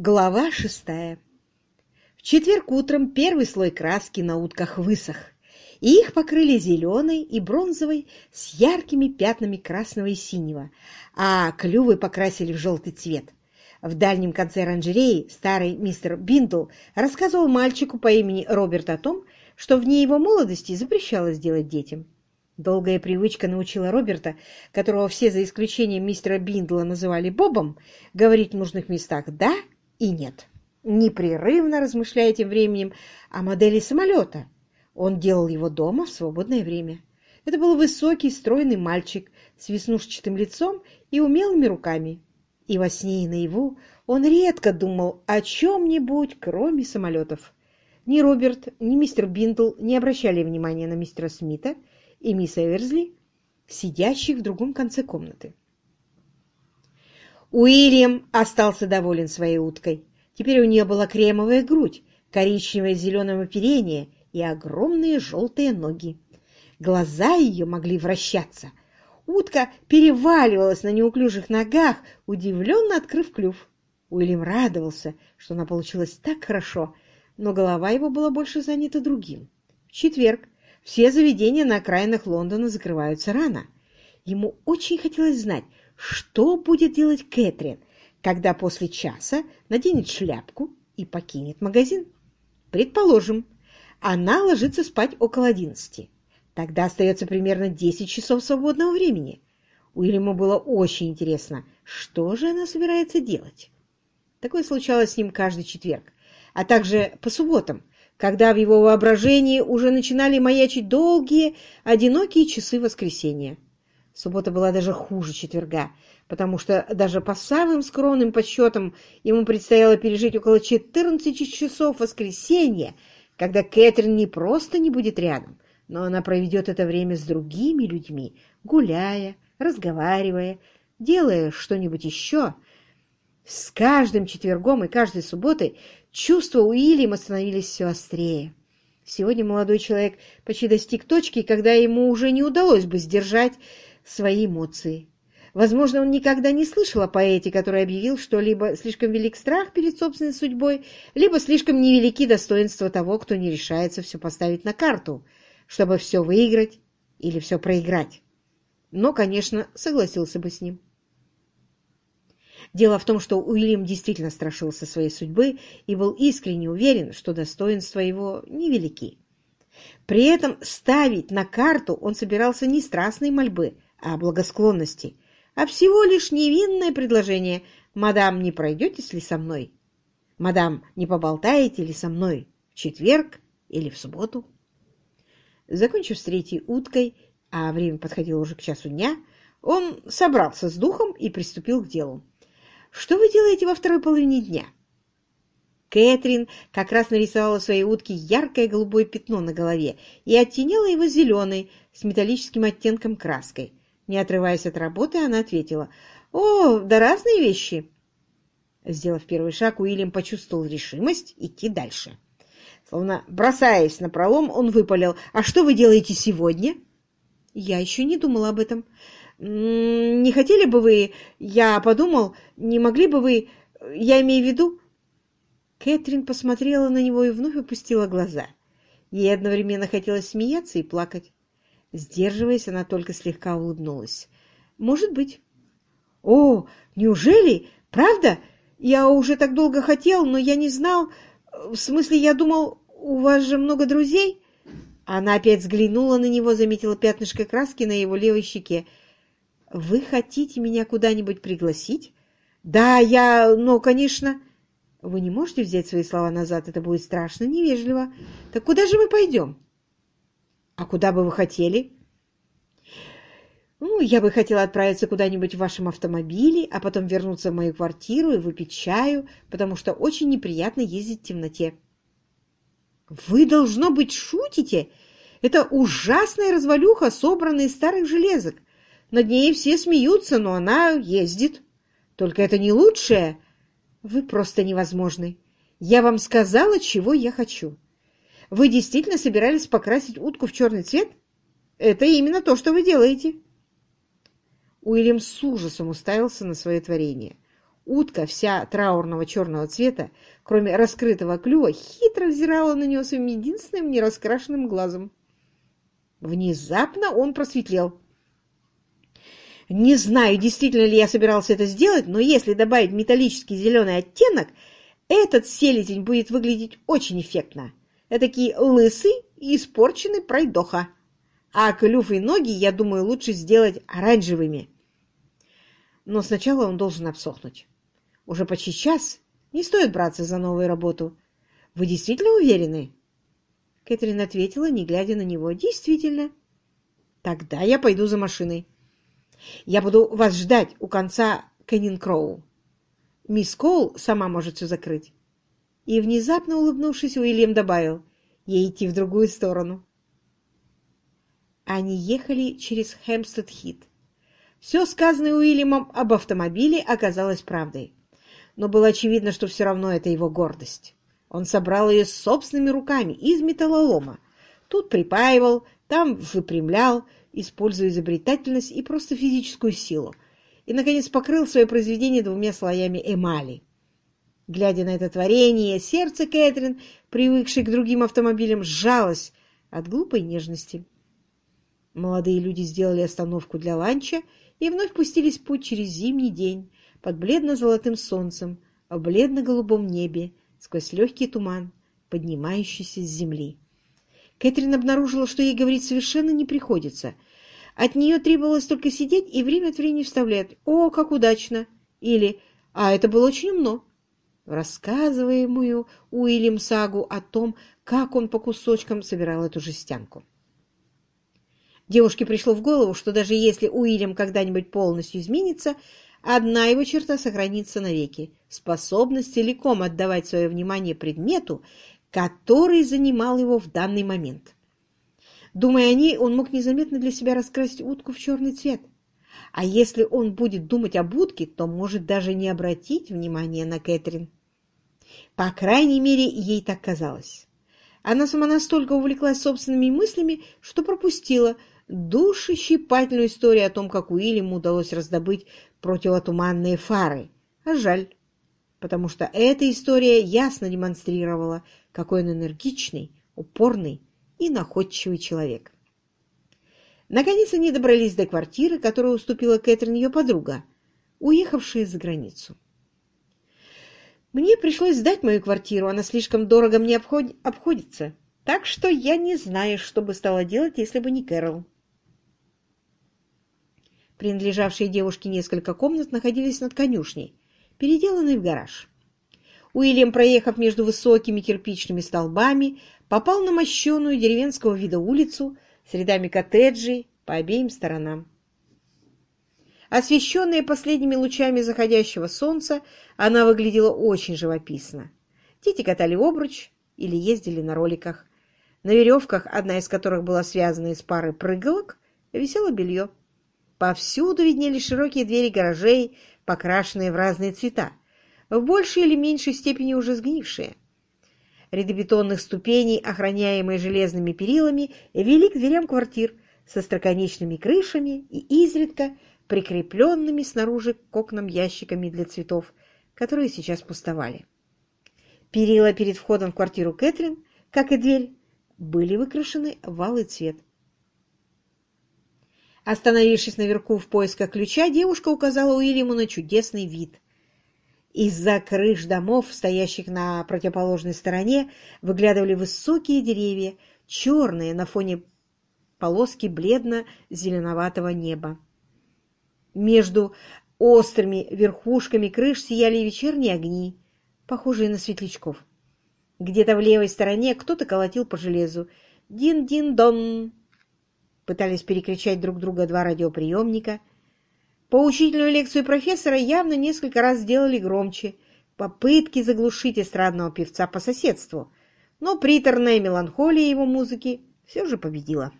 Глава шестая. В четверг утром первый слой краски на утках высох, и их покрыли зеленой и бронзовой с яркими пятнами красного и синего, а клювы покрасили в желтый цвет. В дальнем конце оранжереи старый мистер Биндл рассказывал мальчику по имени Роберт о том, что в дни его молодости запрещалось делать детям. Долгая привычка научила Роберта, которого все за исключением мистера Биндла называли Бобом, говорить в нужных местах «да» и нет. Непрерывно размышляя тем временем о модели самолета. Он делал его дома в свободное время. Это был высокий, стройный мальчик с веснушчатым лицом и умелыми руками. И во сне и наяву он редко думал о чем-нибудь, кроме самолетов. Ни Роберт, ни мистер Биндл не обращали внимания на мистера Смита и мисс Эверсли, сидящих в другом конце комнаты. Уильям остался доволен своей уткой. Теперь у нее была кремовая грудь, коричневое с зеленым оперение и огромные желтые ноги. Глаза ее могли вращаться. Утка переваливалась на неуклюжих ногах, удивленно открыв клюв. Уильям радовался, что она получилась так хорошо, но голова его была больше занята другим. В четверг все заведения на окраинах Лондона закрываются рано. Ему очень хотелось знать, что будет делать Кэтрин, когда после часа наденет шляпку и покинет магазин? Предположим, она ложится спать около одиннадцати. Тогда остается примерно десять часов свободного времени. Уильяму было очень интересно, что же она собирается делать. Такое случалось с ним каждый четверг, а также по субботам, когда в его воображении уже начинали маячить долгие, одинокие часы воскресенья. Суббота была даже хуже четверга, потому что даже по самым скромным подсчетам ему предстояло пережить около 14 часов воскресенья, когда Кэтрин не просто не будет рядом, но она проведет это время с другими людьми, гуляя, разговаривая, делая что-нибудь еще. С каждым четвергом и каждой субботой чувства Уильяма становились все острее. Сегодня молодой человек почти достиг точки, когда ему уже не удалось бы сдержать свои эмоции. Возможно, он никогда не слышал о поэте, который объявил, что либо слишком велик страх перед собственной судьбой, либо слишком невелики достоинства того, кто не решается все поставить на карту, чтобы все выиграть или все проиграть. Но, конечно, согласился бы с ним. Дело в том, что Уильям действительно страшился своей судьбы и был искренне уверен, что достоинства его невелики. При этом ставить на карту он собирался не страстной мольбы, а благосклонности, а всего лишь невинное предложение «Мадам, не пройдетесь ли со мной?» «Мадам, не поболтаете ли со мной в четверг или в субботу?» Закончив с третьей уткой, а время подходило уже к часу дня, он собрался с духом и приступил к делу. «Что вы делаете во второй половине дня?» Кэтрин как раз нарисовала своей утке яркое голубое пятно на голове и оттеняла его зеленой с металлическим оттенком краской. Не отрываясь от работы, она ответила, «О, да разные вещи!» Сделав первый шаг, Уильям почувствовал решимость идти дальше. Словно бросаясь на пролом, он выпалил, «А что вы делаете сегодня?» «Я еще не думала об этом. Не хотели бы вы, я подумал, не могли бы вы, я имею в виду, Кэтрин посмотрела на него и вновь опустила глаза. Ей одновременно хотелось смеяться и плакать. Сдерживаясь, она только слегка улыбнулась. «Может быть». «О, неужели? Правда? Я уже так долго хотел, но я не знал. В смысле, я думал, у вас же много друзей?» Она опять взглянула на него, заметила пятнышко краски на его левой щеке. «Вы хотите меня куда-нибудь пригласить?» «Да, я... ну, конечно...» Вы не можете взять свои слова назад, это будет страшно невежливо. Так куда же мы пойдем? А куда бы вы хотели? Ну, я бы хотела отправиться куда-нибудь в вашем автомобиле, а потом вернуться в мою квартиру и выпить чаю, потому что очень неприятно ездить в темноте. Вы, должно быть, шутите? Это ужасная развалюха, собранная из старых железок. Над ней все смеются, но она ездит. Только это не лучшее, вы просто невозможны. Я вам сказала, чего я хочу. Вы действительно собирались покрасить утку в черный цвет? Это именно то, что вы делаете. Уильям с ужасом уставился на свое творение. Утка, вся траурного черного цвета, кроме раскрытого клюва, хитро взирала на него своим единственным нераскрашенным глазом. Внезапно он просветлел. Не знаю, действительно ли я собирался это сделать, но если добавить металлический зеленый оттенок, этот селезень будет выглядеть очень эффектно. Этакий лысый и испорченный пройдоха. А клюв и ноги, я думаю, лучше сделать оранжевыми. Но сначала он должен обсохнуть. Уже почти час. Не стоит браться за новую работу. Вы действительно уверены? Кэтрин ответила, не глядя на него. Действительно. Тогда я пойду за машиной. Я буду вас ждать у конца Кеннинкроу. Мисс Коул сама может все закрыть. И, внезапно улыбнувшись, Уильям добавил, ей идти в другую сторону. Они ехали через Хэмпстед-Хит. Все сказанное Уильямом об автомобиле оказалось правдой но было очевидно, что все равно это его гордость. Он собрал ее собственными руками из металлолома. Тут припаивал, там выпрямлял, используя изобретательность и просто физическую силу. И, наконец, покрыл свое произведение двумя слоями эмали. Глядя на это творение, сердце Кэтрин, привыкшей к другим автомобилям, сжалось от глупой нежности. Молодые люди сделали остановку для ланча и вновь пустились в путь через зимний день, под бледно-золотым солнцем, в бледно-голубом небе, сквозь легкий туман, поднимающийся с земли. Кэтрин обнаружила, что ей говорить совершенно не приходится. От нее требовалось только сидеть и время от времени вставлять «О, как удачно!» или «А это было очень умно!» Рассказываемую Уильям сагу о том, как он по кусочкам собирал эту жестянку. Девушке пришло в голову, что даже если Уильям когда-нибудь полностью изменится, Одна его черта сохранится навеки — способность целиком отдавать свое внимание предмету, который занимал его в данный момент. Думая о ней, он мог незаметно для себя раскрасить утку в черный цвет. А если он будет думать об утке, то может даже не обратить внимания на Кэтрин. По крайней мере, ей так казалось. Она сама настолько увлеклась собственными мыслями, что пропустила душещипательную историю о том, как Уильяму удалось раздобыть противотуманные фары. А жаль, потому что эта история ясно демонстрировала, какой он энергичный, упорный и находчивый человек. Наконец они добрались до квартиры, которую уступила Кэтрин ее подруга, уехавшая за границу. Мне пришлось сдать мою квартиру, она слишком дорого мне обход... обходится, так что я не знаю, что бы стала делать, если бы не Кэрол. Принадлежавшие девушке несколько комнат находились над конюшней, переделанной в гараж. Уильям, проехав между высокими кирпичными столбами, попал на мощеную деревенского вида улицу с рядами коттеджей по обеим сторонам. Освещенная последними лучами заходящего солнца, она выглядела очень живописно. Дети катали обруч или ездили на роликах. На веревках, одна из которых была связана из пары прыгалок, висело белье. Повсюду виднелись широкие двери гаражей, покрашенные в разные цвета, в большей или меньшей степени уже сгнившие. Ряды бетонных ступеней, охраняемые железными перилами, вели к дверям квартир со строконечными крышами и изредка прикрепленными снаружи к окнам ящиками для цветов, которые сейчас пустовали. Перила перед входом в квартиру Кэтрин, как и дверь, были выкрашены в алый цвет. Остановившись наверху в поисках ключа, девушка указала Уильяму на чудесный вид. Из-за крыш домов, стоящих на противоположной стороне, выглядывали высокие деревья, черные на фоне полоски бледно-зеленоватого неба. Между острыми верхушками крыш сияли вечерние огни, похожие на светлячков. Где-то в левой стороне кто-то колотил по железу. «Дин-дин-дон!» пытались перекричать друг друга два радиоприемника. Поучительную лекцию профессора явно несколько раз сделали громче, попытки заглушить эстрадного певца по соседству, но приторная меланхолия его музыки все же победила.